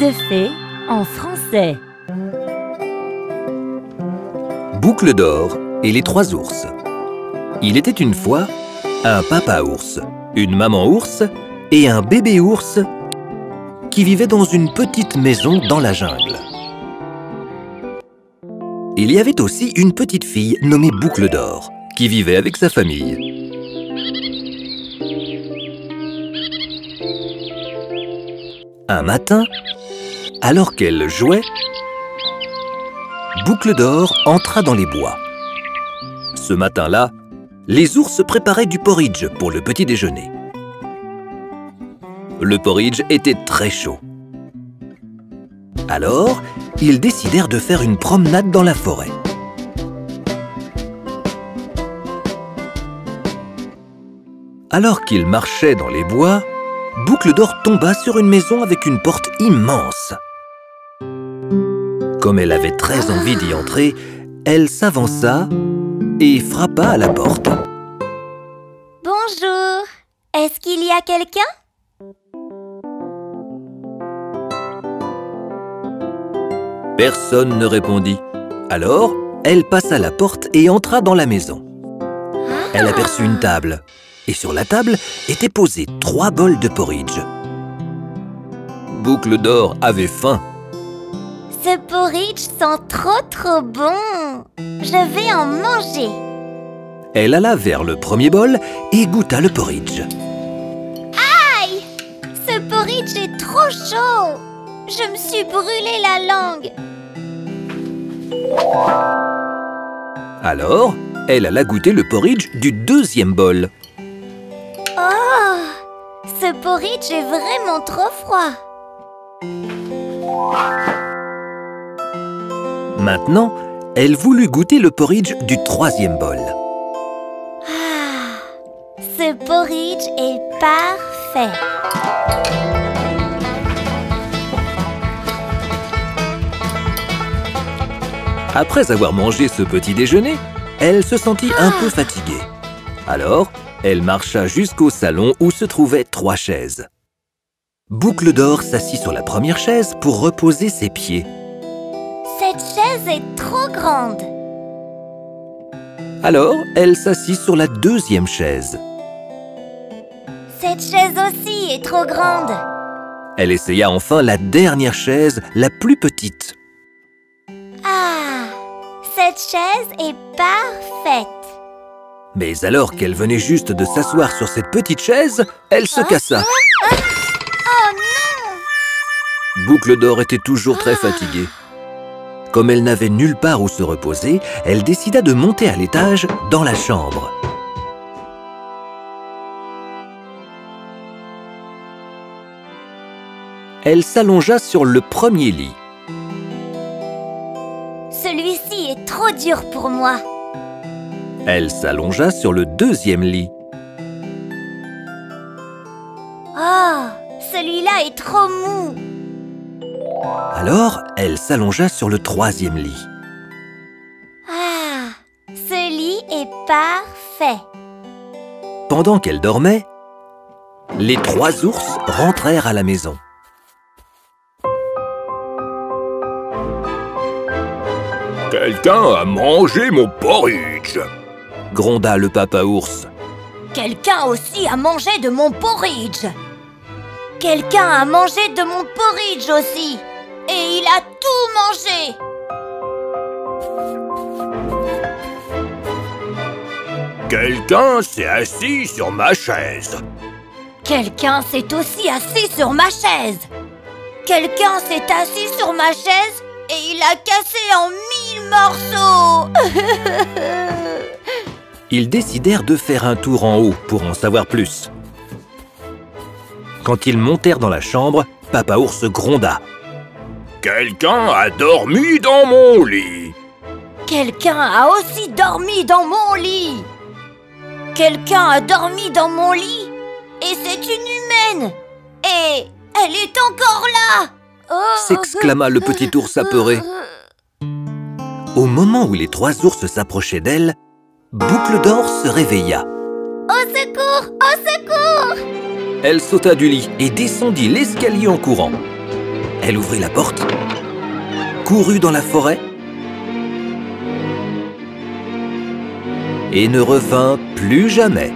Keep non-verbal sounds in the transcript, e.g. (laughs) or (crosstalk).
de fées en français. Boucle d'or et les trois ours. Il était une fois un papa ours, une maman ours et un bébé ours qui vivaient dans une petite maison dans la jungle. Il y avait aussi une petite fille nommée Boucle d'or qui vivait avec sa famille. Un matin, alors qu'elle jouait, Boucle d'Or entra dans les bois. Ce matin-là, les ours préparaient du porridge pour le petit déjeuner. Le porridge était très chaud. Alors, ils décidèrent de faire une promenade dans la forêt. Alors qu'ils marchaient dans les bois, Boucle d'Or tomba sur une maison avec une porte immense. Comme elle avait très envie d'y entrer, elle s'avança et frappa à la porte. Bonjour Est-ce qu'il y a quelqu'un? Personne ne répondit. Alors, elle passa la porte et entra dans la maison. Elle aperçut une table et sur la table étaient posés trois bols de porridge. Boucle d'or avait faim. Ce porridge sent trop trop bon. Je vais en manger. Elle alla vers le premier bol et goûta le porridge. Aïe! Ce porridge est trop chaud. Je me suis brûlé la langue. Alors, elle alla goûter le porridge du deuxième bol. Oh! Ce porridge est vraiment trop froid Maintenant, elle voulut goûter le porridge du troisième bol. Ah Ce porridge est parfait Après avoir mangé ce petit déjeuner, elle se sentit un peu fatiguée. Alors, elle marcha jusqu'au salon où se trouvaient trois chaises. Boucle d'or s'assit sur la première chaise pour reposer ses pieds. Cette chaise est trop grande Alors, elle s'assit sur la deuxième chaise. Cette chaise aussi est trop grande Elle essaya enfin la dernière chaise, la plus petite. Ah Cette chaise est parfaite Mais alors qu'elle venait juste de s'asseoir sur cette petite chaise, elle se cassa. Oh non Boucle d'or était toujours très fatiguée. Comme elle n'avait nulle part où se reposer, elle décida de monter à l'étage dans la chambre. Elle s'allongea sur le premier lit. Celui-ci est trop dur pour moi Elle s'allongea sur le deuxième lit. Oh Celui-là est trop mou Alors, elle s'allongea sur le troisième lit. Ah Ce lit est parfait Pendant qu'elle dormait, les trois ours rentrèrent à la maison. Quelqu'un a mangé mon porridge Gronda le papa ours. Quelqu'un aussi a mangé de mon porridge Quelqu'un a mangé de mon porridge aussi Et il a tout mangé Quelqu'un s'est assis sur ma chaise Quelqu'un s'est aussi assis sur ma chaise Quelqu'un s'est assis sur ma chaise et il a cassé en mille morceaux (laughs) Ils décidèrent de faire un tour en haut pour en savoir plus. Quand ils montèrent dans la chambre, Papa Ours gronda. Quelqu'un a dormi dans mon lit Quelqu'un a aussi dormi dans mon lit Quelqu'un a dormi dans mon lit Et c'est une humaine Et elle est encore là Oh. s'exclama le petit ours apeuré. Au moment où les trois ours s'approchaient d'elle, Boucle d'or se réveilla. Au secours Au secours Elle sauta du lit et descendit l'escalier en courant. Elle ouvrit la porte, courut dans la forêt et ne revint plus jamais.